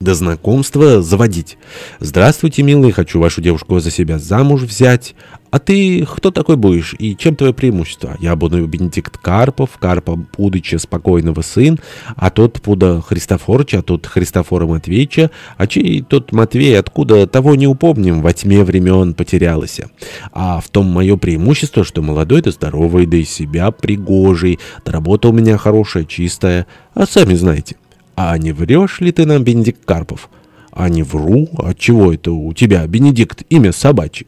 до знакомства заводить. Здравствуйте, милый, хочу вашу девушку за себя замуж взять. А ты кто такой будешь и чем твое преимущество? Я буду Бенедикт Карпов, Карпа Пудыча спокойного сын, а тот Пуда Христофорыча, а тот Христофора Матвеевича, а чей тот Матвей, откуда того не упомним, во тьме времен потерялось. А в том мое преимущество, что молодой да здоровый, да из себя пригожий, да работа у меня хорошая, чистая, а сами знаете». «А не врешь ли ты нам, Бенедикт Карпов?» «А не вру. А чего это у тебя, Бенедикт, имя собачье?»